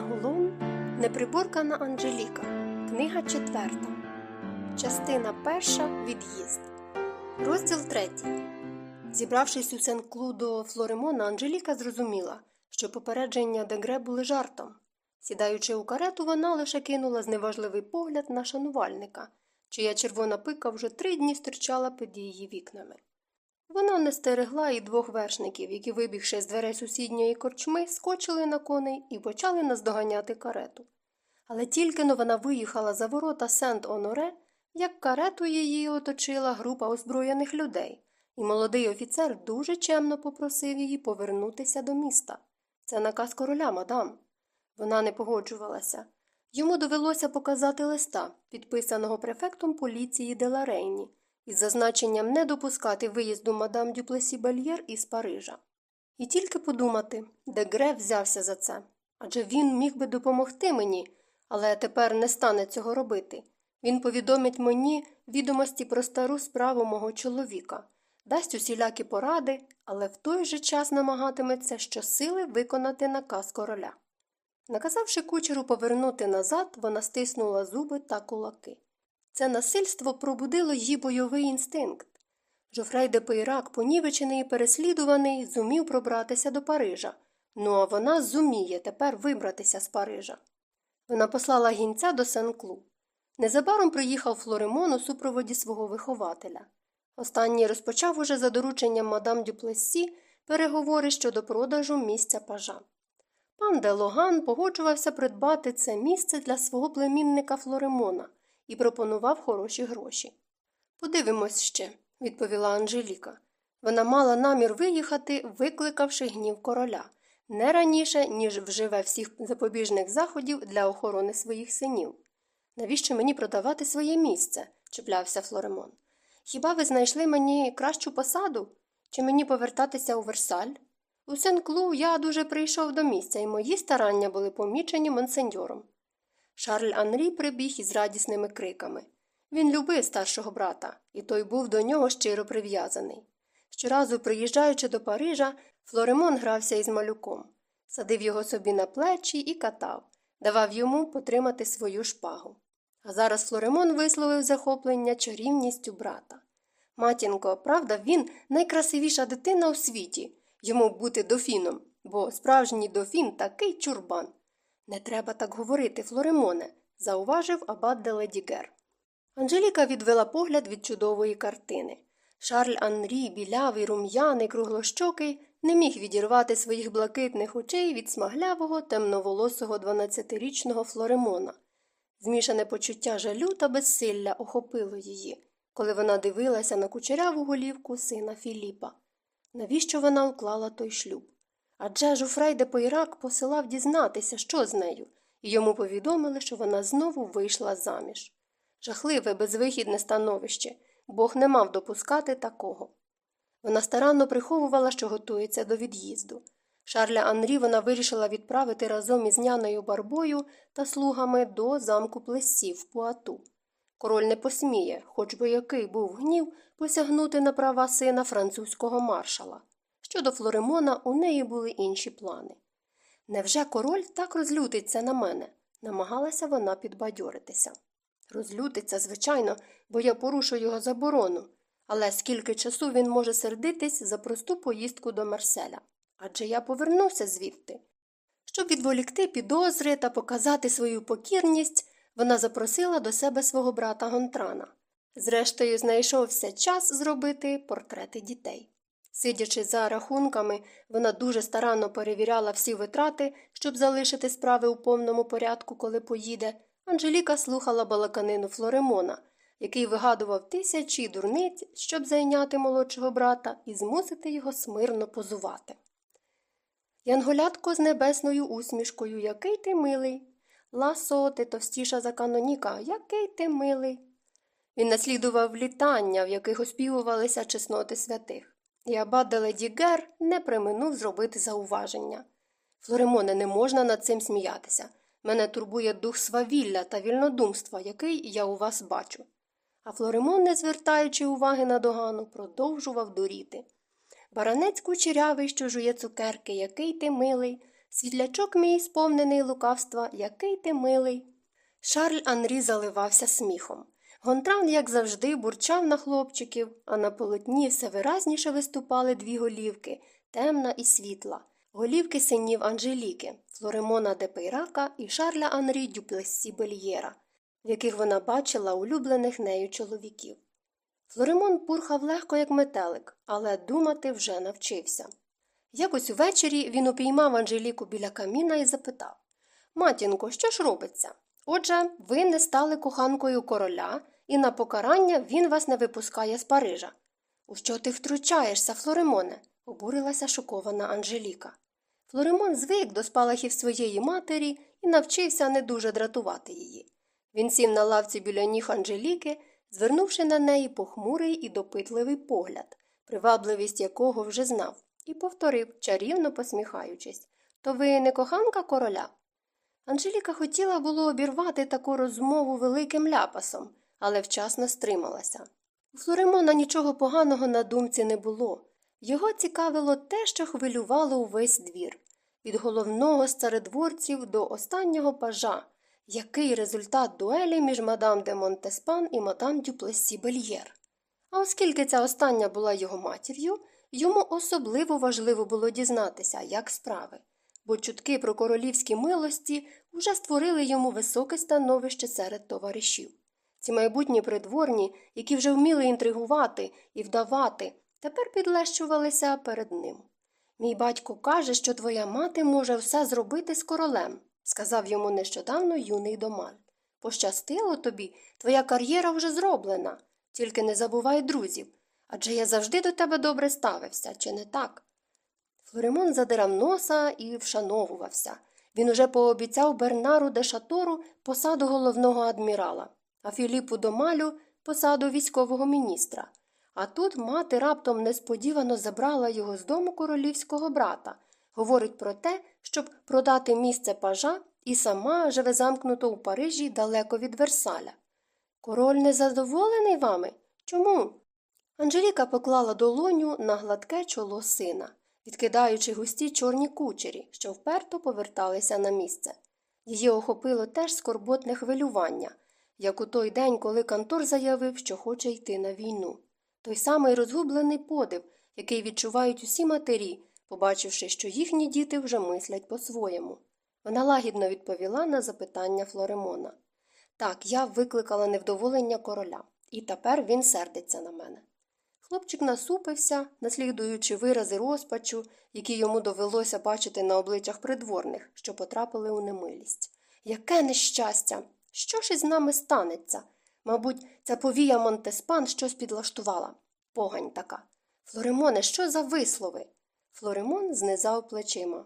Янголом Неприборкана Анжеліка. Книга четверта. Частина перша. Від'їзд. Розділ третій. Зібравшись у Сен-Клу до Флоремона, Анжеліка зрозуміла, що попередження Дегре були жартом. Сідаючи у карету, вона лише кинула зневажливий погляд на шанувальника, чия червона пика вже три дні стирчала під її вікнами. Вона не стерегла і двох вершників, які, вибігши з дверей сусідньої корчми, скочили на коней і почали наздоганяти карету. Але тільки но вона виїхала за ворота Сент Оноре, як карету її оточила група озброєних людей, і молодий офіцер дуже чемно попросив її повернутися до міста. Це наказ короля, мадам. Вона не погоджувалася. Йому довелося показати листа, підписаного префектом поліції Деларейні, із зазначенням не допускати виїзду мадам Дюплесі Бельєр із Парижа. І тільки подумати, де Гре взявся за це. Адже він міг би допомогти мені, але тепер не стане цього робити. Він повідомить мені відомості про стару справу мого чоловіка, дасть усілякі поради, але в той же час намагатиметься щосили виконати наказ короля. Наказавши кучеру повернути назад, вона стиснула зуби та кулаки. Це насильство пробудило її бойовий інстинкт. Жофрей де Пейрак, понівечений і переслідуваний, зумів пробратися до Парижа. Ну а вона зуміє тепер вибратися з Парижа. Вона послала гінця до Сен-Клу. Незабаром приїхав Флоремон у супроводі свого вихователя. Останній розпочав уже за дорученням мадам Дюплесі переговори щодо продажу місця пажа. Пан де Логан погоджувався придбати це місце для свого племінника Флоремона і пропонував хороші гроші. Подивимось ще, відповіла Анжеліка. Вона мала намір виїхати, викликавши гнів короля, не раніше, ніж вживе всіх запобіжних заходів для охорони своїх синів. Навіщо мені продавати своє місце? чіплявся Флоремон. Хіба ви знайшли мені кращу посаду? Чи мені повертатися у Версаль? У Сен-Клу я дуже прийшов до місця, і мої старання були помічені монсеньором. Шарль Анрі прибіг із радісними криками. Він любив старшого брата, і той був до нього щиро прив'язаний. Щоразу, приїжджаючи до Парижа, Флоремон грався із малюком, садив його собі на плечі і катав, давав йому потримати свою шпагу. А зараз Флоремон висловив захоплення чарівністю брата. Матінко, правда, він найкрасивіша дитина у світі, йому бути дофіном, бо справжній дофін такий чурбан. Не треба так говорити, Флоремоне, зауважив абат де Ледігер. Анжеліка відвела погляд від чудової картини. Шарль Анрі, білявий, рум'яний, круглощокий, не міг відірвати своїх блакитних очей від смаглявого, темноволосого 12-річного Флоремона. Змішане почуття жалю та безсилля охопило її, коли вона дивилася на кучеряву голівку сина Філіпа. Навіщо вона уклала той шлюб? Адже Жуфрей де Пойрак посилав дізнатися, що з нею, і йому повідомили, що вона знову вийшла заміж. Жахливе, безвихідне становище, Бог не мав допускати такого. Вона старанно приховувала, що готується до від'їзду. Шарля Анрі вона вирішила відправити разом із няною барбою та слугами до замку плесів в Пуату. Король не посміє, хоч би який був гнів, посягнути на права сина французького маршала. Щодо Флоремона, у неї були інші плани. Невже король так розлютиться на мене? намагалася вона підбадьоритися. Розлютиться, звичайно, бо я порушу його заборону, але скільки часу він може сердитись за просту поїздку до Марселя. Адже я повернуся звідти. Щоб відволікти підозри та показати свою покірність, вона запросила до себе свого брата Гонтрана. Зрештою, знайшовся час зробити портрети дітей. Сидячи за рахунками, вона дуже старанно перевіряла всі витрати, щоб залишити справи у повному порядку, коли поїде. Анжеліка слухала балаканину Флоремона, який вигадував тисячі дурниць, щоб зайняти молодшого брата і змусити його смирно позувати. Янголятко з небесною усмішкою, який ти милий. Ласо, ти товстіша за каноніка, який ти милий. Він наслідував літання, в яких оспівувалися чесноти святих, і абат Деледігер не приминув зробити зауваження. Флоремоне, не можна над цим сміятися. Мене турбує дух свавілля та вільнодумства, який я у вас бачу. А Флоремон, не звертаючи уваги на догану, продовжував дуріти. Баранець кучерявий, що жує цукерки, який ти милий, Світлячок мій, сповнений лукавства, який ти милий. Шарль Анрі заливався сміхом. Гонтран, як завжди, бурчав на хлопчиків, а на полотні все виразніше виступали дві голівки темна і світла. Голівки синів Анжеліки, Флоремона де Пейрака і Шарля Анрі Дюплессі Бельєра, в яких вона бачила улюблених нею чоловіків. Флоремон пурхав легко, як метелик, але думати вже навчився. Якось увечері він упіймав Анжеліку біля каміна і запитав Матінко, що ж робиться? Отже, ви не стали коханкою короля, і на покарання він вас не випускає з Парижа. У що ти втручаєшся, Флоремоне? обурилася шокована Анжеліка. Флоремон звик до спалахів своєї матері і навчився не дуже дратувати її. Він сів на лавці біля ніг Анжеліки, звернувши на неї похмурий і допитливий погляд, привабливість якого вже знав, і повторив, чарівно посміхаючись То ви не коханка короля? Анжеліка хотіла було обірвати таку розмову великим ляпасом, але вчасно стрималася. У Флоремона нічого поганого на думці не було. Його цікавило те, що хвилювало увесь двір від головного з до останнього пажа, який результат дуелі між мадам де Монтеспан і мадам Дюплесі Бельєр. А оскільки ця остання була його матір'ю, йому особливо важливо було дізнатися, як справи, бо чутки про королівські милості вже створили йому високе становище серед товаришів. Ці майбутні придворні, які вже вміли інтригувати і вдавати, тепер підлещувалися перед ним. Мій батько каже, що твоя мати може все зробити з королем, сказав йому нещодавно юний домаль. Пощастило тобі, твоя кар'єра вже зроблена, тільки не забувай друзів. Адже я завжди до тебе добре ставився, чи не так? Флоремон задирав носа і вшановувався. Він уже пообіцяв Бернару де Шатору посаду головного адмірала, а Філіпу Домалю посаду військового міністра. А тут мати раптом несподівано забрала його з дому королівського брата, говорить про те, щоб продати місце пажа і сама живе замкнуто у Парижі далеко від Версаля. Король не задоволений вами? Чому? Анжеліка поклала долоню на гладке чоло сина, відкидаючи густі чорні кучері, що вперто поверталися на місце. Її охопило теж скорботне хвилювання, як у той день, коли Кантор заявив, що хоче йти на війну. Той самий розгублений подив, який відчувають усі матері, побачивши, що їхні діти вже мислять по-своєму. Вона лагідно відповіла на запитання Флоремона. Так, я викликала невдоволення короля, і тепер він сердиться на мене. Хлопчик насупився, наслідуючи вирази розпачу, які йому довелося бачити на обличчях придворних, що потрапили у немилість. Яке нещастя! Що ж із нами станеться? Мабуть, ця повія Монтеспан щось підлаштувала. Погань така. Флоремоне, що за вислови? Флоремон знизав плечима.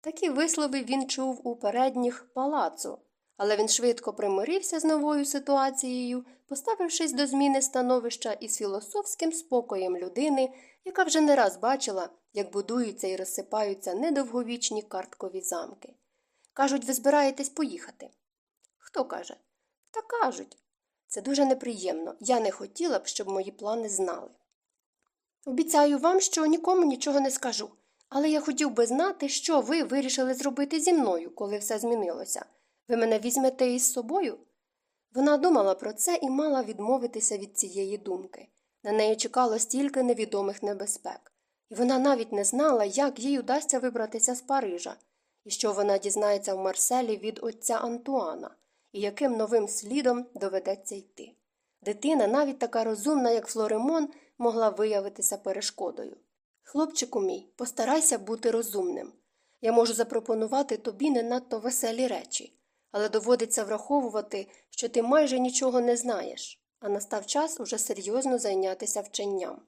Такі вислови він чув у передніх палацу, але він швидко примирився з новою ситуацією, поставившись до зміни становища із філософським спокоєм людини, яка вже не раз бачила, як будуються і розсипаються недовговічні карткові замки. Кажуть, ви збираєтесь поїхати. Хто каже? Та кажуть. Це дуже неприємно. Я не хотіла б, щоб мої плани знали. Обіцяю вам, що нікому нічого не скажу, але я хотів би знати, що ви вирішили зробити зі мною, коли все змінилося. Ви мене візьмете із собою? Вона думала про це і мала відмовитися від цієї думки. На неї чекало стільки невідомих небезпек, і вона навіть не знала, як їй удасться вибратися з Парижа, і що вона дізнається в Марселі від отця Антуана і яким новим слідом доведеться йти. Дитина, навіть така розумна, як Флоремон, могла виявитися перешкодою. Хлопчику мій, постарайся бути розумним. Я можу запропонувати тобі не надто веселі речі, але доводиться враховувати, що ти майже нічого не знаєш, а настав час уже серйозно зайнятися вченням.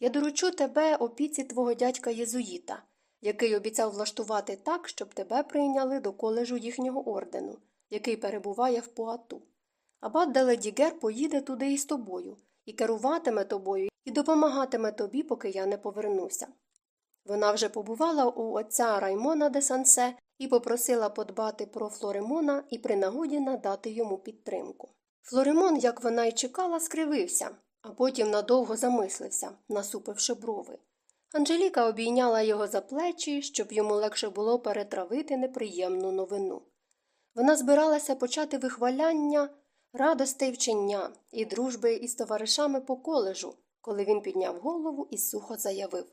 Я доручу тебе опіці твого дядька Єзуїта, який обіцяв влаштувати так, щоб тебе прийняли до коледжу їхнього ордену який перебуває в Пуату. Абат Деледігер поїде туди із тобою, і керуватиме тобою, і допомагатиме тобі, поки я не повернуся. Вона вже побувала у отця Раймона де Сансе і попросила подбати про Флоремона і при нагоді надати йому підтримку. Флоремон, як вона й чекала, скривився, а потім надовго замислився, насупивши брови. Анжеліка обійняла його за плечі, щоб йому легше було перетравити неприємну новину. Вона збиралася почати вихваляння радостей вчення і дружби із товаришами по коледжу, коли він підняв голову і сухо заявив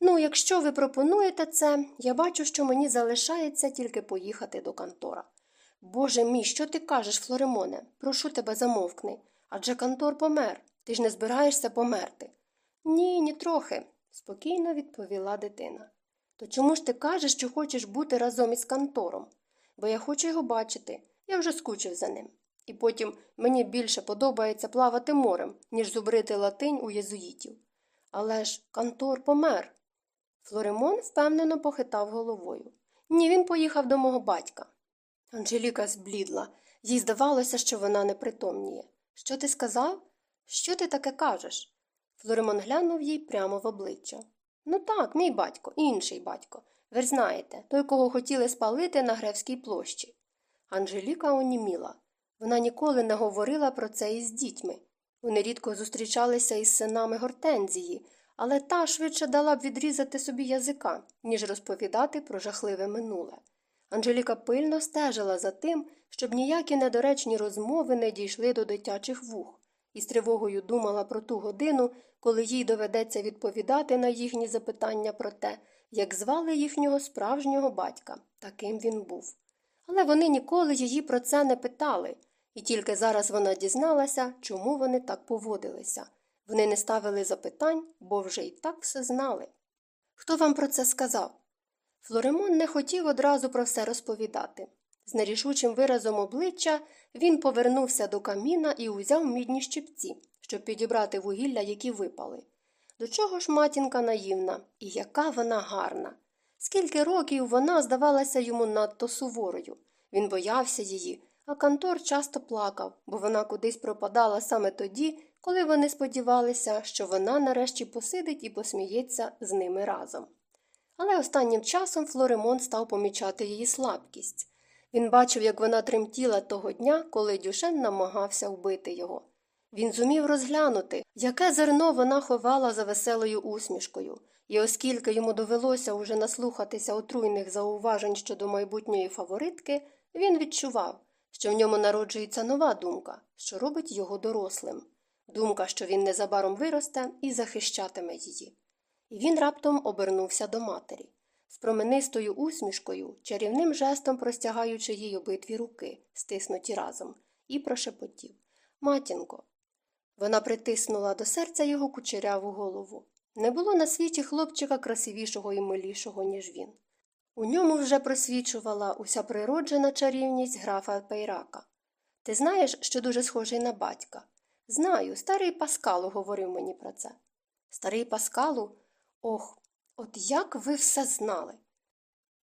Ну, якщо ви пропонуєте це, я бачу, що мені залишається тільки поїхати до Кантора. Боже мій, що ти кажеш, Флоремоне? Прошу тебе замовкни. Адже Кантор помер. Ти ж не збираєшся померти. Ні, ні трохи, спокійно відповіла дитина. То чому ж ти кажеш, що хочеш бути разом із Кантором? Бо я хочу його бачити. Я вже скучив за ним. І потім мені більше подобається плавати морем, ніж зубрити латинь у єзуїтів. Але ж Кантор помер. Флоремон впевнено похитав головою. Ні, він поїхав до мого батька. Анжеліка зблідла, їй здавалося, що вона не притомніє. Що ти сказав? Що ти таке кажеш? Флоремон глянув їй прямо в обличчя. Ну так, мій батько, інший батько. Ви ж знаєте, той, кого хотіли спалити на Гревській площі. Анжеліка оніміла. Вона ніколи не говорила про це із дітьми. Вони рідко зустрічалися із синами гортензії, але та швидше дала б відрізати собі язика, ніж розповідати про жахливе минуле. Анжеліка пильно стежила за тим, щоб ніякі недоречні розмови не дійшли до дитячих вух, і з тривогою думала про ту годину, коли їй доведеться відповідати на їхні запитання про те, як звали їхнього справжнього батька, таким він був. Але вони ніколи її про це не питали, і тільки зараз вона дізналася, чому вони так поводилися. Вони не ставили запитань, бо вже й так все знали. Хто вам про це сказав? Флоремон не хотів одразу про все розповідати. З нерішучим виразом обличчя він повернувся до каміна і узяв мідні щипці, щоб підібрати вугілля, які випали. До чого ж матінка наївна, і яка вона гарна. Скільки років вона здавалася йому надто суворою. Він боявся її, а Кантор часто плакав, бо вона кудись пропадала саме тоді, коли вони сподівалися, що вона нарешті посидить і посміється з ними разом. Але останнім часом Флоремон став помічати її слабкість. Він бачив, як вона тремтіла того дня, коли Дюшен намагався вбити його. Він зумів розглянути, яке зерно вона ховала за веселою усмішкою, і оскільки йому довелося уже наслухатися отруйних зауважень щодо майбутньої фаворитки, він відчував, що в ньому народжується нова думка, що робить його дорослим думка, що він незабаром виросте і захищатиме її. І він раптом обернувся до матері, з променистою усмішкою, чарівним жестом простягаючи їй обидві руки, стиснуті разом, і прошепотів Матінко. Вона притиснула до серця його кучеряву голову. Не було на світі хлопчика красивішого і милішого, ніж він. У ньому вже просвічувала уся природжена чарівність графа Пейрака. Ти знаєш, що дуже схожий на батька. Знаю, старий Паскалу говорив мені про це. Старий Паскалу? Ох, от як ви все знали.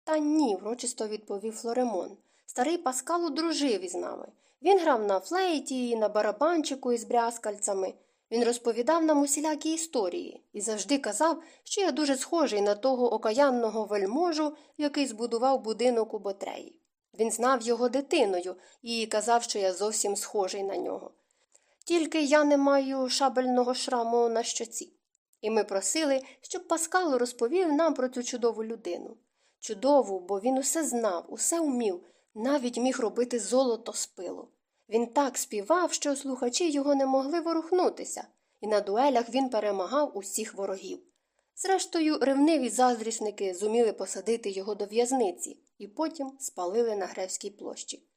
Та ні, врочисто відповів Флоремон. Старий Паскалу дружив із нами. Він грав на флейті, на барабанчику із брязкальцями. Він розповідав нам усілякі історії і завжди казав, що я дуже схожий на того окаянного вельможу, який збудував будинок у Ботреї. Він знав його дитиною і казав, що я зовсім схожий на нього. Тільки я не маю шабельного шраму на щоці. І ми просили, щоб Паскал розповів нам про цю чудову людину. Чудову, бо він усе знав, усе вмів, навіть міг робити золото з пилу. Він так співав, що слухачі його не могли ворухнутися, і на дуелях він перемагав усіх ворогів. Зрештою, ревниві заздрісники зуміли посадити його до в'язниці і потім спалили на Гревській площі.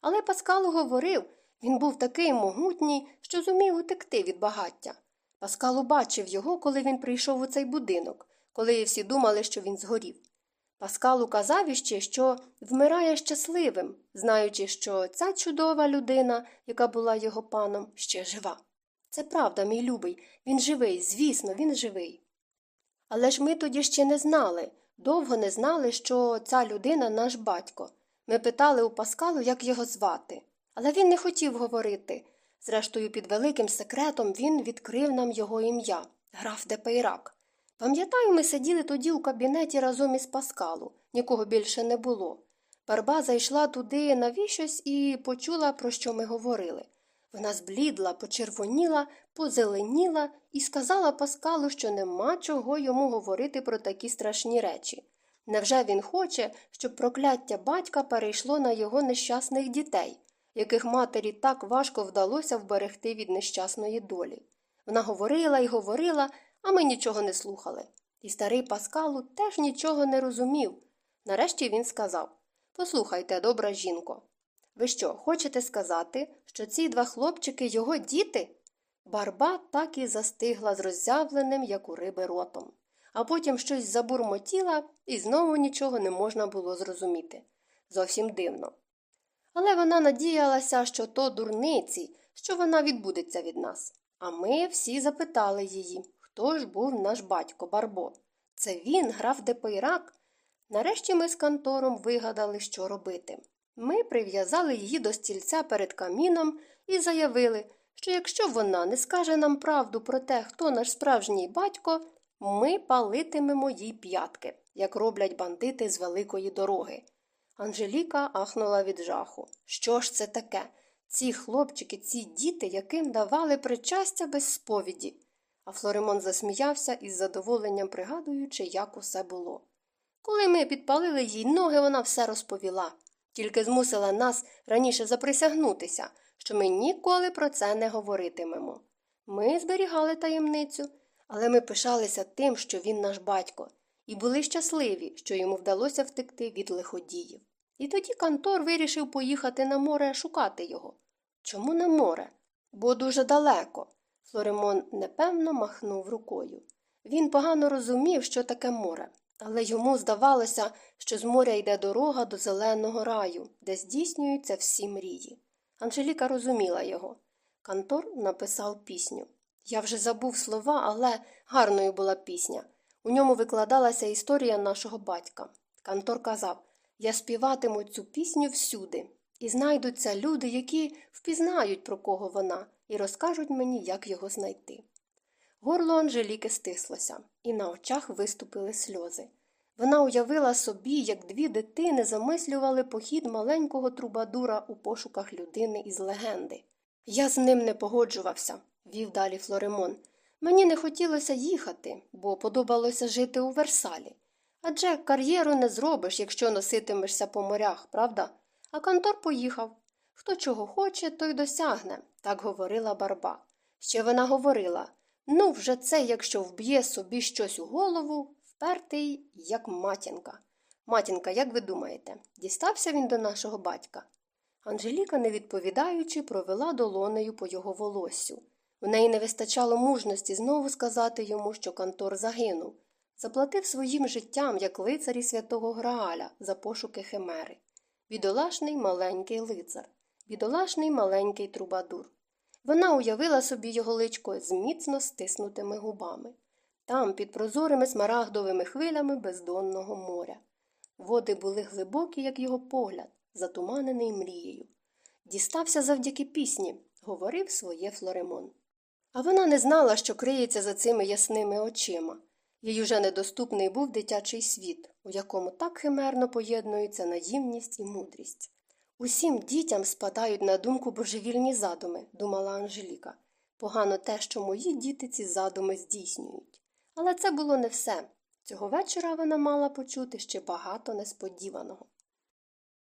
Але Паскал говорив, він був такий могутній, що зумів утекти від багаття. Паскал убачив його, коли він прийшов у цей будинок, коли всі думали, що він згорів. Паскал указав іще, що вмирає щасливим, знаючи, що ця чудова людина, яка була його паном, ще жива. Це правда, мій любий, він живий, звісно, він живий. Але ж ми тоді ще не знали, довго не знали, що ця людина наш батько. Ми питали у Паскалу, як його звати. Але він не хотів говорити. Зрештою, під великим секретом він відкрив нам його ім'я граф де Пейрак. Пам'ятаю, ми сиділи тоді у кабінеті разом із Паскалу, нікого більше не було. Барба зайшла туди навіщось і почула, про що ми говорили. Вона зблідла, почервоніла, позеленіла і сказала Паскалу, що нема чого йому говорити про такі страшні речі. Невже він хоче, щоб прокляття батька перейшло на його нещасних дітей, яких матері так важко вдалося вберегти від нещасної долі? Вона говорила і говорила, а ми нічого не слухали. І старий Паскалу теж нічого не розумів. Нарешті він сказав Послухайте, добра жінко. Ви що, хочете сказати, що ці два хлопчики його діти? Барба так і застигла з роззявленим, як у риби ротом, а потім щось забурмотіла, і знову нічого не можна було зрозуміти. Зовсім дивно. Але вона надіялася, що то дурниці, що вона відбудеться від нас. А ми всі запитали її, хто ж був наш батько Барбо. Це він, граф де Пейрак. Нарешті ми з кантором вигадали, що робити. Ми прив'язали її до стільця перед каміном і заявили, що якщо вона не скаже нам правду про те, хто наш справжній батько, ми палитимемо їй п'ятки, як роблять бандити з великої дороги. Анжеліка ахнула від жаху. Що ж це таке? Ці хлопчики, ці діти, яким давали причастя без сповіді. А Флоримон засміявся із задоволенням пригадуючи, як усе було. Коли ми підпалили їй ноги, вона все розповіла, тільки змусила нас раніше заприсягнутися, що ми ніколи про це не говоритимемо. Ми зберігали таємницю, але ми пишалися тим, що він наш батько, і були щасливі, що йому вдалося втекти від лиходіїв. І тоді Кантор вирішив поїхати на море шукати його. Чому на море? Бо дуже далеко. Флоремон непевно махнув рукою. Він погано розумів, що таке море, але йому здавалося, що з моря йде дорога до зеленого раю, де здійснюються всі мрії. Анжеліка розуміла його. Кантор написав пісню. Я вже забув слова, але гарною була пісня. У ньому викладалася історія нашого батька. Кантор казав Я співатиму цю пісню всюди, і знайдуться люди, які впізнають, про кого вона, і розкажуть мені, як його знайти. Горло Анжеліки стислося, і на очах виступили сльози. Вона уявила собі, як дві дитини замислювали похід маленького трубадура у пошуках людини із легенди. Я з ним не погоджувався, вів далі Флоремон. Мені не хотілося їхати, бо подобалося жити у Версалі. Адже кар'єру не зробиш, якщо носитимешся по морях, правда? А Кантор поїхав. Хто чого хоче, той досягне, так говорила барба. Ще вона говорила ну, вже це, якщо вб'є собі щось у голову, впертий, як матінка. Матінка, як ви думаєте, дістався він до нашого батька? Анжеліка, не відповідаючи, провела долонею по його волоссю. У неї не вистачало мужності знову сказати йому, що Кантор загинув, заплатив своїм життям, як лицарі святого Грааля, за пошуки химери. Бідолашний маленький лицар, бідолашний маленький трубадур. Вона уявила собі його личко з міцно стиснутими губами. Там, під прозорими смарагдовими хвилями бездонного моря. Води були глибокі, як його погляд, затуманений мрією. Дістався завдяки пісні, говорив своє Флоремон. А вона не знала, що криється за цими ясними очима. Їй уже недоступний був дитячий світ, у якому так химерно поєднуються наївність і мудрість. Усім дітям спадають на думку божевільні задуми, думала Анжеліка. Погано те, що мої діти ці задуми здійснюють. Але це було не все. Цього вечора вона мала почути ще багато несподіваного.